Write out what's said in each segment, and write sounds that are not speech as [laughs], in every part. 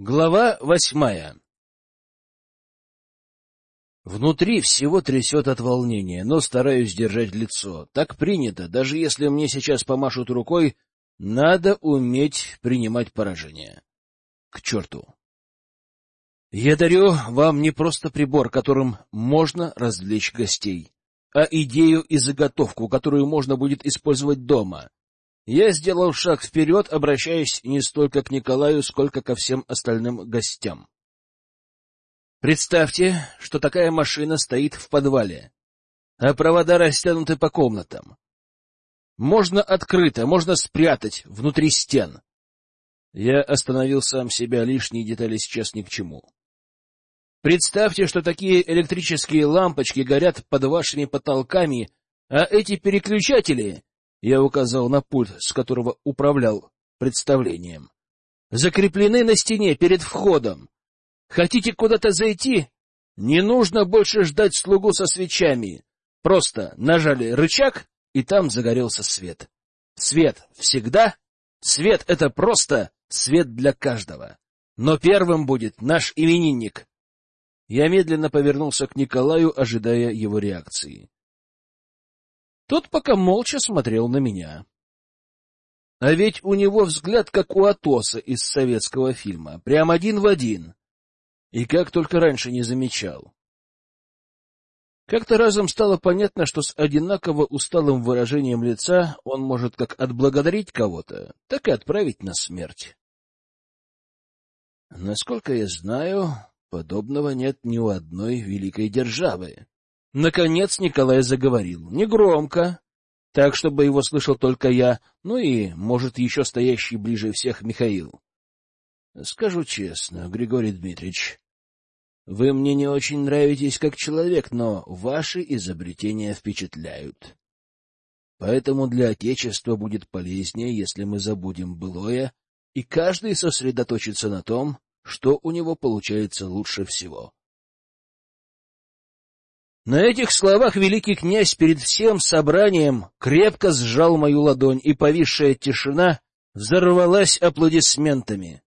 Глава восьмая Внутри всего трясет от волнения, но стараюсь держать лицо. Так принято, даже если мне сейчас помашут рукой, надо уметь принимать поражение. К черту! Я дарю вам не просто прибор, которым можно развлечь гостей, а идею и заготовку, которую можно будет использовать дома. Я сделал шаг вперед, обращаясь не столько к Николаю, сколько ко всем остальным гостям. Представьте, что такая машина стоит в подвале, а провода растянуты по комнатам. Можно открыто, можно спрятать внутри стен. Я остановил сам себя, лишние детали сейчас ни к чему. Представьте, что такие электрические лампочки горят под вашими потолками, а эти переключатели я указал на пульт, с которого управлял представлением. Закреплены на стене перед входом. Хотите куда-то зайти? Не нужно больше ждать слугу со свечами. Просто нажали рычаг, и там загорелся свет. Свет всегда. Свет — это просто свет для каждого. Но первым будет наш именинник. Я медленно повернулся к Николаю, ожидая его реакции. Тот пока молча смотрел на меня. А ведь у него взгляд, как у Атоса из советского фильма, прям один в один. И как только раньше не замечал. Как-то разом стало понятно, что с одинаково усталым выражением лица он может как отблагодарить кого-то, так и отправить на смерть. Насколько я знаю, подобного нет ни у одной великой державы. Наконец Николай заговорил, негромко, так, чтобы его слышал только я, ну и, может, еще стоящий ближе всех Михаил. — Скажу честно, Григорий Дмитриевич, вы мне не очень нравитесь как человек, но ваши изобретения впечатляют. Поэтому для Отечества будет полезнее, если мы забудем былое, и каждый сосредоточится на том, что у него получается лучше всего. На этих словах великий князь перед всем собранием крепко сжал мою ладонь, и повисшая тишина взорвалась аплодисментами.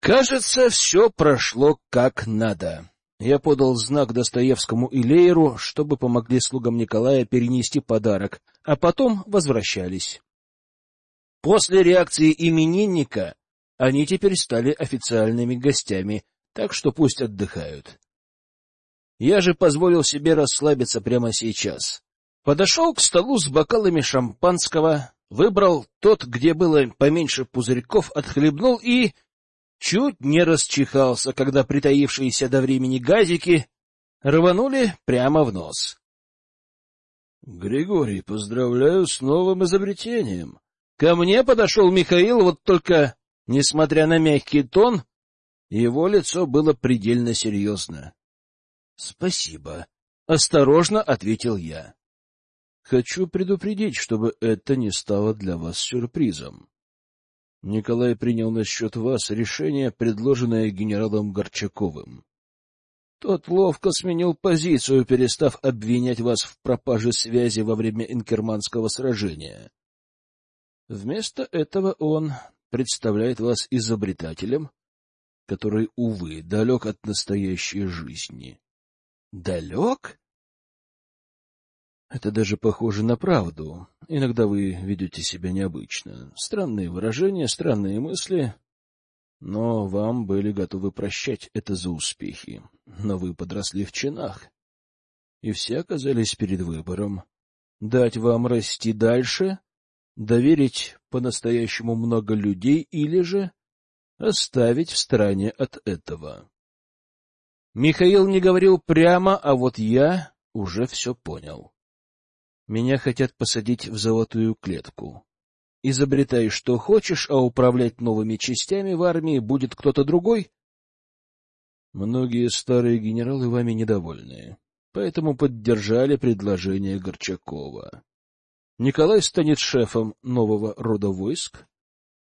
Кажется, все прошло как надо. Я подал знак Достоевскому и Лейеру, чтобы помогли слугам Николая перенести подарок, а потом возвращались. После реакции именинника они теперь стали официальными гостями, так что пусть отдыхают. Я же позволил себе расслабиться прямо сейчас. Подошел к столу с бокалами шампанского, выбрал тот, где было поменьше пузырьков, отхлебнул и... Чуть не расчихался, когда притаившиеся до времени газики рванули прямо в нос. — Григорий, поздравляю с новым изобретением. Ко мне подошел Михаил, вот только, несмотря на мягкий тон, его лицо было предельно серьезно. — Спасибо. — осторожно ответил я. — Хочу предупредить, чтобы это не стало для вас сюрпризом. Николай принял насчет вас решение, предложенное генералом Горчаковым. Тот ловко сменил позицию, перестав обвинять вас в пропаже связи во время инкерманского сражения. Вместо этого он представляет вас изобретателем, который, увы, далек от настоящей жизни. Далек? Это даже похоже на правду. Иногда вы ведете себя необычно. Странные выражения, странные мысли. Но вам были готовы прощать это за успехи. Но вы подросли в чинах. И все оказались перед выбором. Дать вам расти дальше, доверить по-настоящему много людей или же оставить в стороне от этого. Михаил не говорил прямо, а вот я уже все понял. Меня хотят посадить в золотую клетку. Изобретай, что хочешь, а управлять новыми частями в армии будет кто-то другой? Многие старые генералы вами недовольны, поэтому поддержали предложение Горчакова. Николай станет шефом нового рода войск,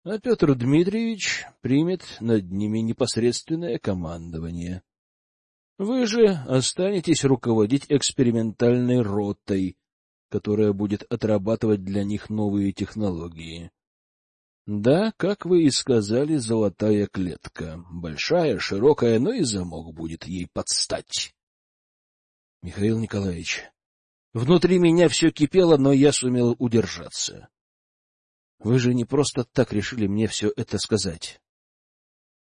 а Петр Дмитриевич примет над ними непосредственное командование. Вы же останетесь руководить экспериментальной ротой, которая будет отрабатывать для них новые технологии. Да, как вы и сказали, золотая клетка. Большая, широкая, но и замок будет ей подстать. Михаил Николаевич, внутри меня все кипело, но я сумел удержаться. Вы же не просто так решили мне все это сказать.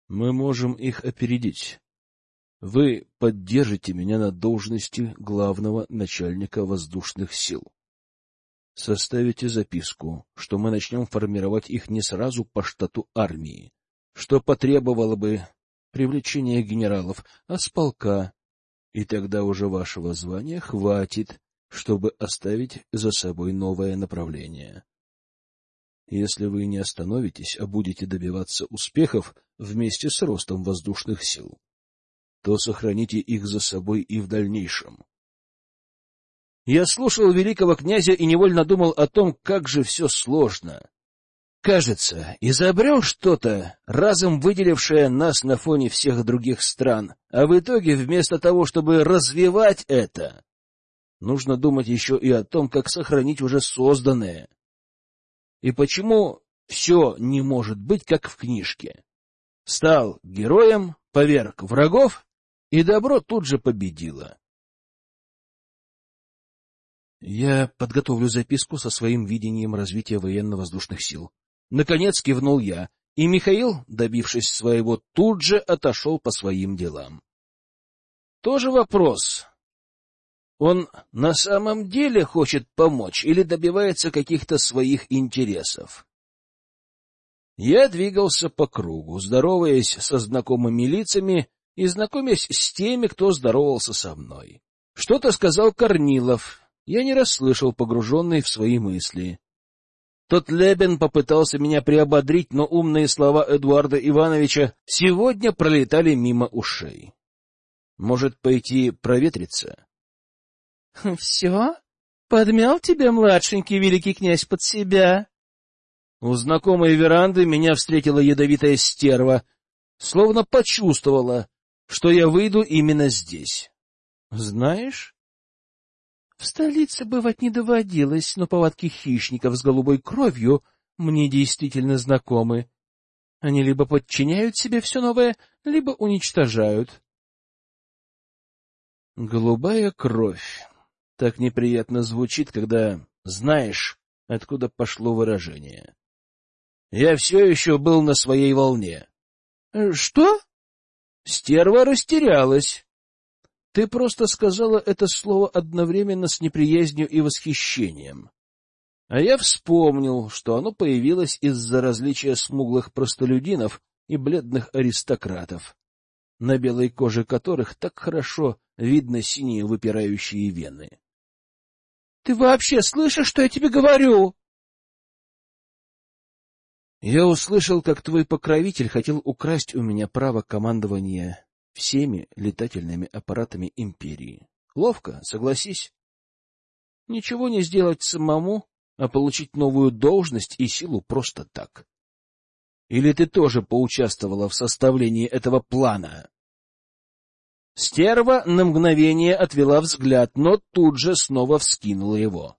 Мы можем их опередить. Вы поддержите меня на должности главного начальника воздушных сил. Составите записку, что мы начнем формировать их не сразу по штату армии, что потребовало бы привлечения генералов, а с полка, и тогда уже вашего звания хватит, чтобы оставить за собой новое направление. Если вы не остановитесь, а будете добиваться успехов вместе с ростом воздушных сил, то сохраните их за собой и в дальнейшем. Я слушал великого князя и невольно думал о том, как же все сложно. Кажется, изобрел что-то, разом выделившее нас на фоне всех других стран, а в итоге вместо того, чтобы развивать это, нужно думать еще и о том, как сохранить уже созданное. И почему все не может быть, как в книжке? Стал героем, поверг врагов, и добро тут же победило. Я подготовлю записку со своим видением развития военно-воздушных сил. Наконец кивнул я, и Михаил, добившись своего, тут же отошел по своим делам. Тоже вопрос. Он на самом деле хочет помочь или добивается каких-то своих интересов? Я двигался по кругу, здороваясь со знакомыми лицами и знакомясь с теми, кто здоровался со мной. Что-то сказал Корнилов. Я не расслышал, погруженный в свои мысли. Тот Лебен попытался меня приободрить, но умные слова Эдуарда Ивановича сегодня пролетали мимо ушей. Может, пойти проветриться? [laughs] — Все? Подмял тебя, младшенький великий князь, под себя? У знакомой веранды меня встретила ядовитая стерва, словно почувствовала, что я выйду именно здесь. Знаешь, в столице бывать не доводилось, но повадки хищников с голубой кровью мне действительно знакомы. Они либо подчиняют себе все новое, либо уничтожают. Голубая кровь. Так неприятно звучит, когда знаешь, откуда пошло выражение. Я все еще был на своей волне. — Что? Стерва растерялась. Ты просто сказала это слово одновременно с неприязнью и восхищением. А я вспомнил, что оно появилось из-за различия смуглых простолюдинов и бледных аристократов, на белой коже которых так хорошо видно синие выпирающие вены. — Ты вообще слышишь, что я тебе говорю? Я услышал, как твой покровитель хотел украсть у меня право командования всеми летательными аппаратами империи. Ловко, согласись. Ничего не сделать самому, а получить новую должность и силу просто так. Или ты тоже поучаствовала в составлении этого плана? Стерва на мгновение отвела взгляд, но тут же снова вскинула его.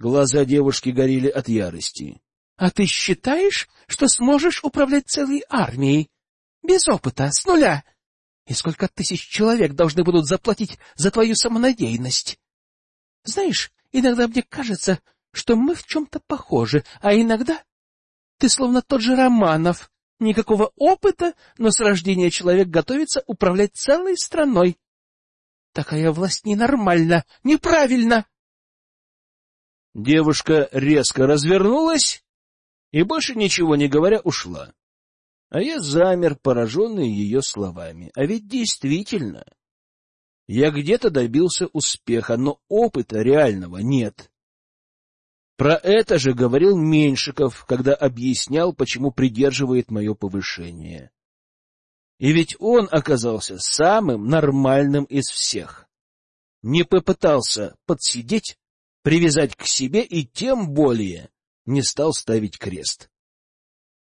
Глаза девушки горели от ярости. — А ты считаешь, что сможешь управлять целой армией? Без опыта, с нуля? И сколько тысяч человек должны будут заплатить за твою самонадеянность? Знаешь, иногда мне кажется, что мы в чем-то похожи, а иногда ты словно тот же Романов. Никакого опыта, но с рождения человек готовится управлять целой страной. Такая власть ненормальна, неправильно. Девушка резко развернулась и, больше ничего не говоря, ушла. А я замер, пораженный ее словами. А ведь действительно, я где-то добился успеха, но опыта реального нет. Про это же говорил Меньшиков, когда объяснял, почему придерживает мое повышение. И ведь он оказался самым нормальным из всех. Не попытался подсидеть, привязать к себе и тем более не стал ставить крест.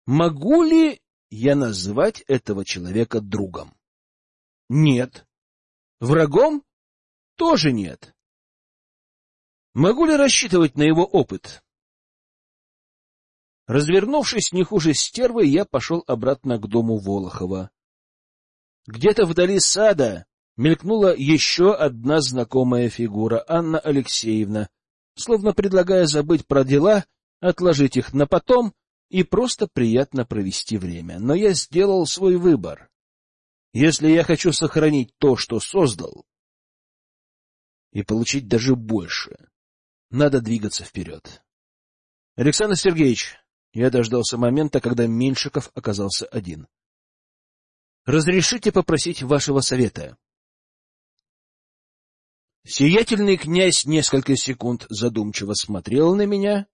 Могу ли я назвать этого человека другом? Нет. Врагом? Тоже нет. Могу ли рассчитывать на его опыт? Развернувшись не хуже стервы, я пошел обратно к дому Волохова. Где-то вдали сада мелькнула еще одна знакомая фигура — Анна Алексеевна, словно предлагая забыть про дела, отложить их на потом и просто приятно провести время. Но я сделал свой выбор. Если я хочу сохранить то, что создал, и получить даже больше, надо двигаться вперед. Александр Сергеевич, я дождался момента, когда Меньшиков оказался один. Разрешите попросить вашего совета? Сиятельный князь несколько секунд задумчиво смотрел на меня,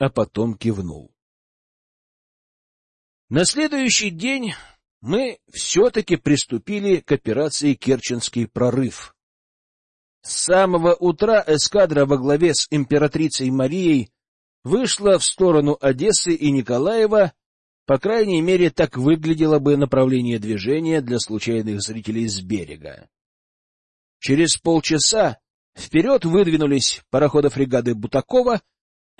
а потом кивнул. На следующий день мы все-таки приступили к операции «Керченский прорыв». С самого утра эскадра во главе с императрицей Марией вышла в сторону Одессы и Николаева, по крайней мере, так выглядело бы направление движения для случайных зрителей с берега. Через полчаса вперед выдвинулись пароходы фрегады Бутакова,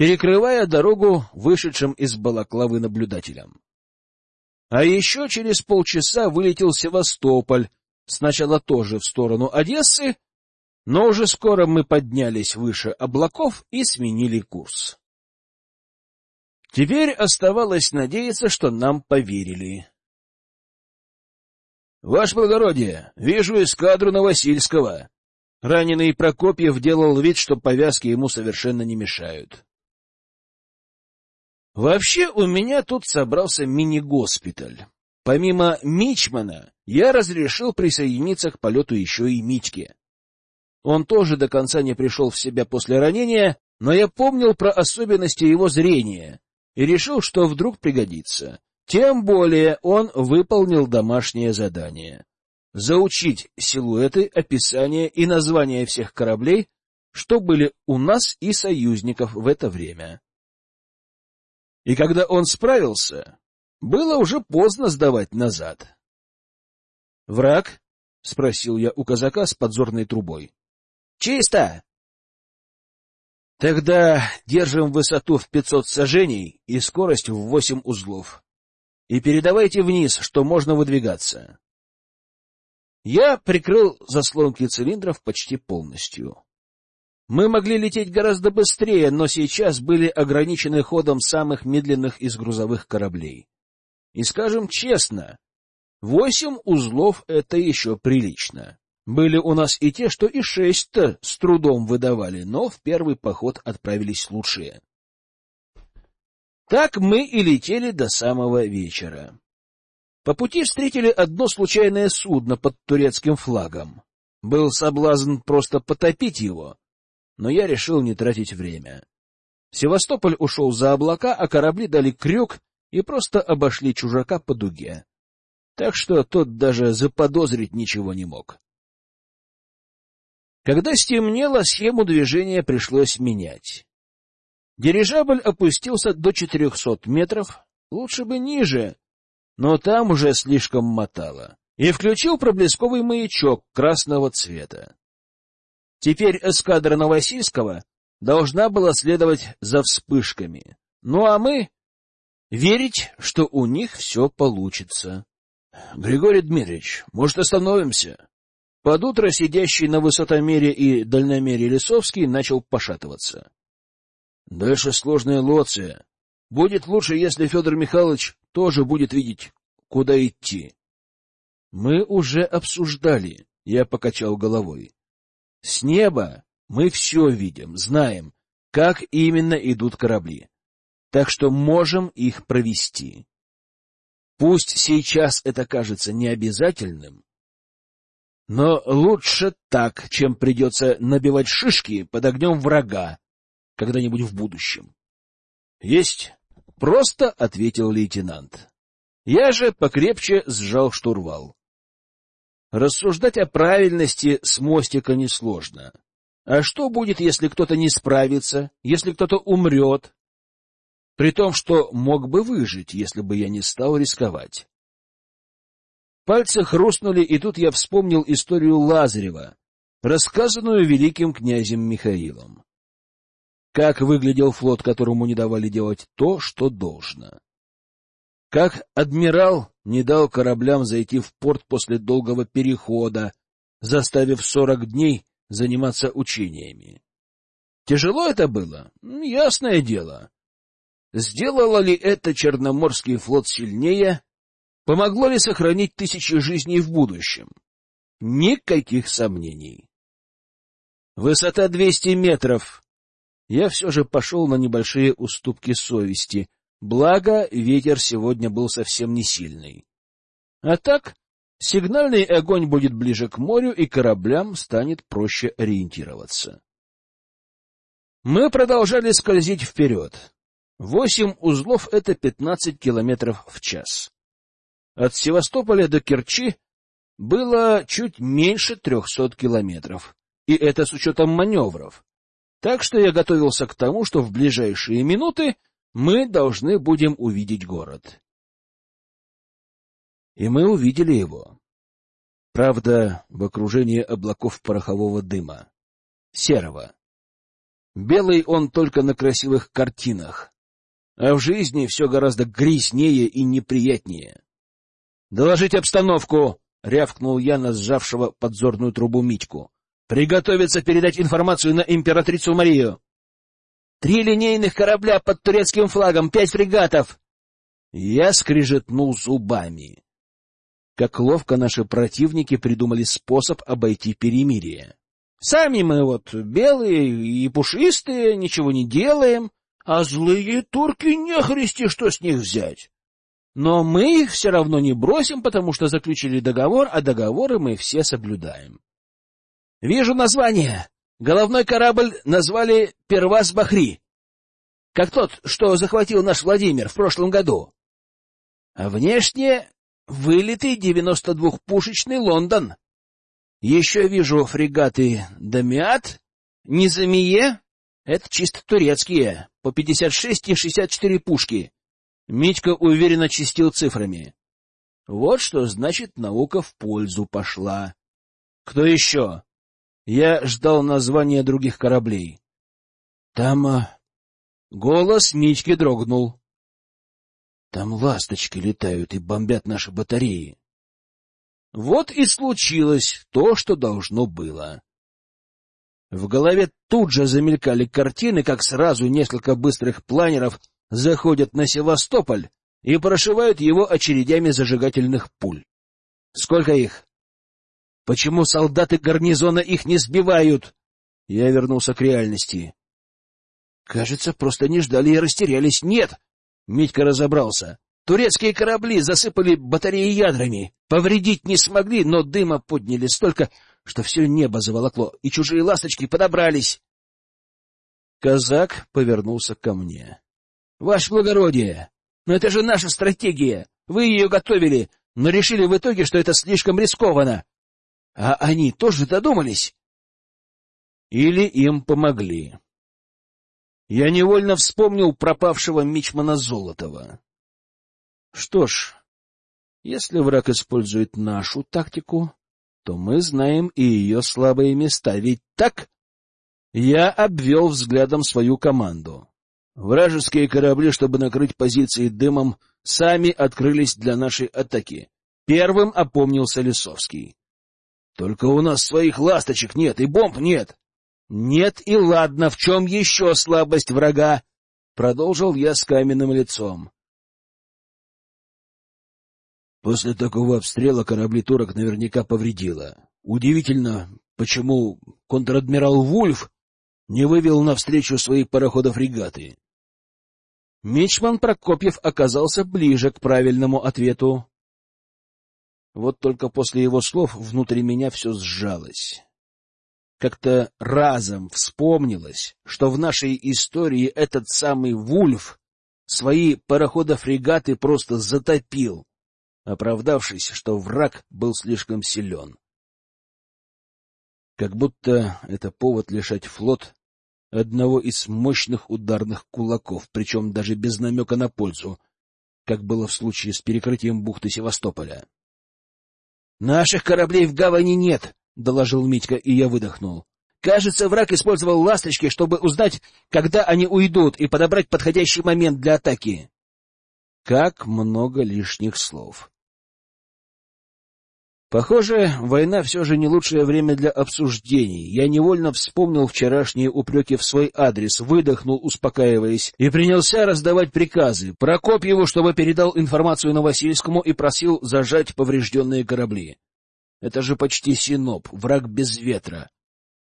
перекрывая дорогу вышедшим из Балаклавы наблюдателям. А еще через полчаса вылетел Севастополь, сначала тоже в сторону Одессы, но уже скоро мы поднялись выше облаков и сменили курс. Теперь оставалось надеяться, что нам поверили. — Ваше благородие, вижу эскадру Новосильского. Раненый Прокопьев делал вид, что повязки ему совершенно не мешают. Вообще у меня тут собрался мини-госпиталь. Помимо Мичмана, я разрешил присоединиться к полету еще и Митьке. Он тоже до конца не пришел в себя после ранения, но я помнил про особенности его зрения и решил, что вдруг пригодится. Тем более он выполнил домашнее задание — заучить силуэты, описание и названия всех кораблей, что были у нас и союзников в это время. И когда он справился, было уже поздно сдавать назад. «Враг?» — спросил я у казака с подзорной трубой. Чисто. Тогда держим высоту в пятьсот сажений и скорость в восемь узлов. И передавайте вниз, что можно выдвигаться. Я прикрыл заслонки цилиндров почти полностью. Мы могли лететь гораздо быстрее, но сейчас были ограничены ходом самых медленных из грузовых кораблей. И скажем честно, восемь узлов — это еще прилично. Были у нас и те, что и шесть-то с трудом выдавали, но в первый поход отправились лучшие. Так мы и летели до самого вечера. По пути встретили одно случайное судно под турецким флагом. Был соблазн просто потопить его, но я решил не тратить время. Севастополь ушел за облака, а корабли дали крюк и просто обошли чужака по дуге. Так что тот даже заподозрить ничего не мог. Когда стемнело, схему движения пришлось менять. Дирижабль опустился до 400 метров, лучше бы ниже, но там уже слишком мотало, и включил проблесковый маячок красного цвета. Теперь эскадра Новосильского должна была следовать за вспышками, ну а мы — верить, что у них все получится. — Григорий Дмитриевич, может, остановимся? Под утро сидящий на высотомере и дальномере Лисовский начал пошатываться. — Дальше сложная лоция. Будет лучше, если Федор Михайлович тоже будет видеть, куда идти. — Мы уже обсуждали, — я покачал головой. — С неба мы все видим, знаем, как именно идут корабли. Так что можем их провести. Пусть сейчас это кажется необязательным, но лучше так, чем придется набивать шишки под огнем врага когда-нибудь в будущем. — Есть, — просто ответил лейтенант. Я же покрепче сжал штурвал. Рассуждать о правильности с мостика несложно. А что будет, если кто-то не справится, если кто-то умрет? При том, что мог бы выжить, если бы я не стал рисковать. Пальцы хрустнули, и тут я вспомнил историю Лазарева, рассказанную великим князем Михаилом. как выглядел флот, которому не давали делать то, что должно. Как адмирал не дал кораблям зайти в порт после долгого перехода, заставив сорок дней заниматься учениями. Тяжело это было? Ясное дело. Сделало ли это Черноморский флот сильнее? Помогло ли сохранить тысячи жизней в будущем? Никаких сомнений. Высота 200 метров. Я все же пошел на небольшие уступки совести, благо ветер сегодня был совсем не сильный. А так, сигнальный огонь будет ближе к морю, и кораблям станет проще ориентироваться. Мы продолжали скользить вперед. Восемь узлов — это пятнадцать километров в час. От Севастополя до Керчи было чуть меньше трехсот километров, и это с учетом маневров. Так что я готовился к тому, что в ближайшие минуты мы должны будем увидеть город. И мы увидели его. Правда, в окружении облаков порохового дыма. Серого. Белый он только на красивых картинах, а в жизни все гораздо грязнее и неприятнее. — Доложить обстановку! — рявкнул я на сжавшего подзорную трубу Митьку. — Приготовиться передать информацию на императрицу Марию! — Три линейных корабля под турецким флагом, пять фрегатов! Я скрижетнул зубами. Как ловко наши противники придумали способ обойти перемирие. Сами мы вот белые и пушистые, ничего не делаем, а злые турки нехристи, что с них взять. Но мы их все равно не бросим, потому что заключили договор, а договоры мы все соблюдаем. Вижу название. Головной корабль назвали Первас Бахри, как тот, что захватил наш Владимир в прошлом году. А внешне вылитый 92-пушечный Лондон. Еще вижу фрегаты «Дамиат», «Низамие». Это чисто турецкие, по 56 и 64 пушки. Митька уверенно чистил цифрами. Вот что значит наука в пользу пошла. Кто еще? Я ждал названия других кораблей. Там... А, голос Митьки дрогнул. Там ласточки летают и бомбят наши батареи. Вот и случилось то, что должно было. В голове тут же замелькали картины, как сразу несколько быстрых планеров заходят на Севастополь и прошивают его очередями зажигательных пуль. Сколько их? Почему солдаты гарнизона их не сбивают? Я вернулся к реальности. Кажется, просто не ждали и растерялись. Нет! Митька разобрался. Турецкие корабли засыпали батареи ядрами. Повредить не смогли, но дыма подняли столько, что все небо заволокло, и чужие ласточки подобрались. Казак повернулся ко мне. — Ваше благородие, но это же наша стратегия. Вы ее готовили, но решили в итоге, что это слишком рискованно. А они тоже додумались? Или им помогли? Я невольно вспомнил пропавшего мичмана Золотова. Что ж, если враг использует нашу тактику, то мы знаем и ее слабые места, ведь так? Я обвел взглядом свою команду. Вражеские корабли, чтобы накрыть позиции дымом, сами открылись для нашей атаки. Первым опомнился Лисовский. — Только у нас своих ласточек нет и бомб нет. — Нет и ладно, в чем еще слабость врага? — продолжил я с каменным лицом. После такого обстрела корабли турок наверняка повредило. Удивительно, почему контр-адмирал Вульф не вывел навстречу свои пароходы-фрегаты. Мичман Прокопьев оказался ближе к правильному ответу. Вот только после его слов внутри меня все сжалось. Как-то разом вспомнилось, что в нашей истории этот самый Вульф свои пароходы-фрегаты просто затопил, оправдавшись, что враг был слишком силен. Как будто это повод лишать флот одного из мощных ударных кулаков, причем даже без намека на пользу, как было в случае с перекрытием бухты Севастополя. — Наших кораблей в гавани нет, — доложил Митька, и я выдохнул. Кажется, враг использовал ласточки, чтобы узнать, когда они уйдут, и подобрать подходящий момент для атаки. Как много лишних слов. Похоже, война все же не лучшее время для обсуждений. Я невольно вспомнил вчерашние упреки в свой адрес, выдохнул, успокаиваясь, и принялся раздавать приказы. Прокопьеву, чтобы передал информацию Новосильскому и просил зажать поврежденные корабли. Это же почти Синоп, враг без ветра.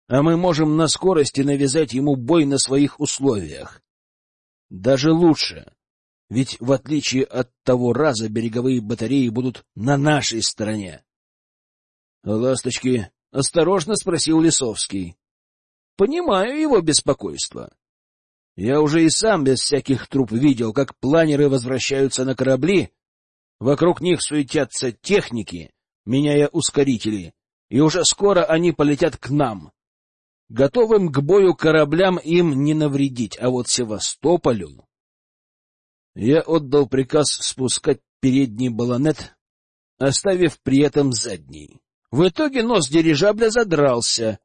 А мы можем на скорости навязать ему бой на своих условиях. Даже лучше. Ведь в отличие от того раза береговые батареи будут на нашей стороне. «Ласточки?» — осторожно спросил Лисовский. «Понимаю его беспокойство. Я уже и сам без всяких труп видел, как планеры возвращаются на корабли, вокруг них суетятся техники, меняя ускорители, и уже скоро они полетят к нам. Готовым к бою кораблям им не навредить, а вот Севастополю... Я отдал приказ спускать передний баллонет, оставив при этом задний. В итоге нос дирижабля задрался,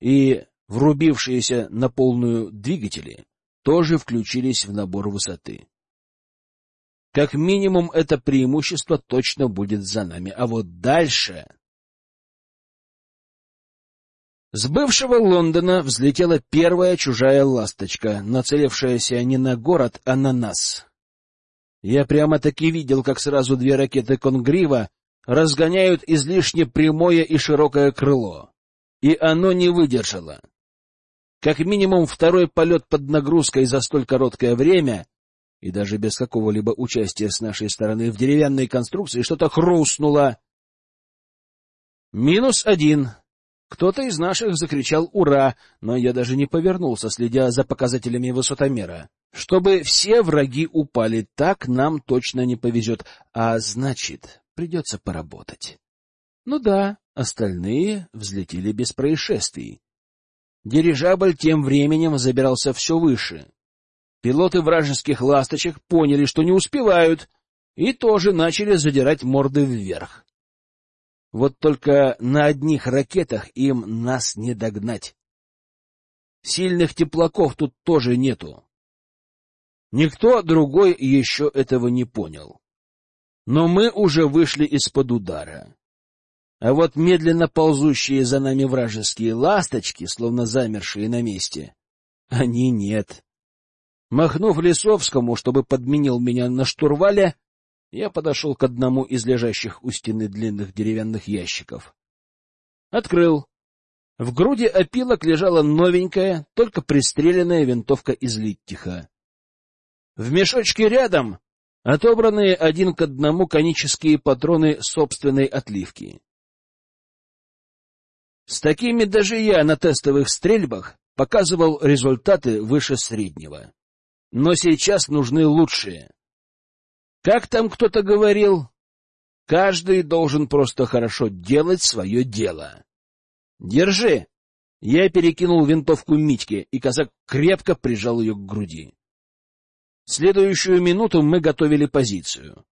и врубившиеся на полную двигатели тоже включились в набор высоты. Как минимум, это преимущество точно будет за нами. А вот дальше... С бывшего Лондона взлетела первая чужая ласточка, нацелившаяся не на город, а на нас. Я прямо-таки видел, как сразу две ракеты «Конгрива» разгоняют излишне прямое и широкое крыло. И оно не выдержало. Как минимум второй полет под нагрузкой за столь короткое время, и даже без какого-либо участия с нашей стороны в деревянной конструкции что-то хрустнуло. Минус один. Кто-то из наших закричал «Ура!», но я даже не повернулся, следя за показателями высотомера. Чтобы все враги упали, так нам точно не повезет, а значит, Придется поработать. Ну да, остальные взлетели без происшествий. Дирижабль тем временем забирался все выше. Пилоты вражеских ласточек поняли, что не успевают, и тоже начали задирать морды вверх. Вот только на одних ракетах им нас не догнать. Сильных теплаков тут тоже нету. Никто другой еще этого не понял. Но мы уже вышли из-под удара. А вот медленно ползущие за нами вражеские ласточки, словно замершие на месте, они нет. Махнув Лисовскому, чтобы подменил меня на штурвале, я подошел к одному из лежащих у стены длинных деревянных ящиков. Открыл. В груди опилок лежала новенькая, только пристреленная винтовка из Литтиха. В мешочке рядом отобранные один к одному конические патроны собственной отливки. С такими даже я на тестовых стрельбах показывал результаты выше среднего. Но сейчас нужны лучшие. Как там кто-то говорил? Каждый должен просто хорошо делать свое дело. Держи! Я перекинул винтовку Митьке, и казак крепко прижал ее к груди. Следующую минуту мы готовили позицию.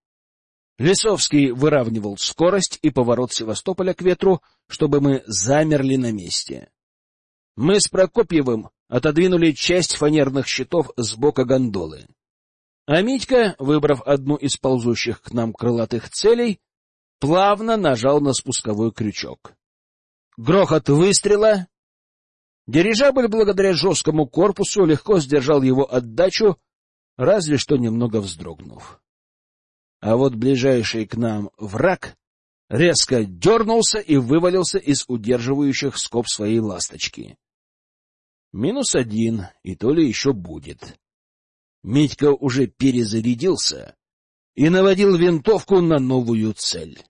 Лисовский выравнивал скорость и поворот Севастополя к ветру, чтобы мы замерли на месте. Мы с Прокопьевым отодвинули часть фанерных щитов с бока гондолы. А Митька, выбрав одну из ползущих к нам крылатых целей, плавно нажал на спусковой крючок. Грохот выстрела. Дирижабль, благодаря жесткому корпусу, легко сдержал его отдачу, разве что немного вздрогнув. А вот ближайший к нам враг резко дернулся и вывалился из удерживающих скоб своей ласточки. Минус один, и то ли еще будет. Митька уже перезарядился и наводил винтовку на новую цель.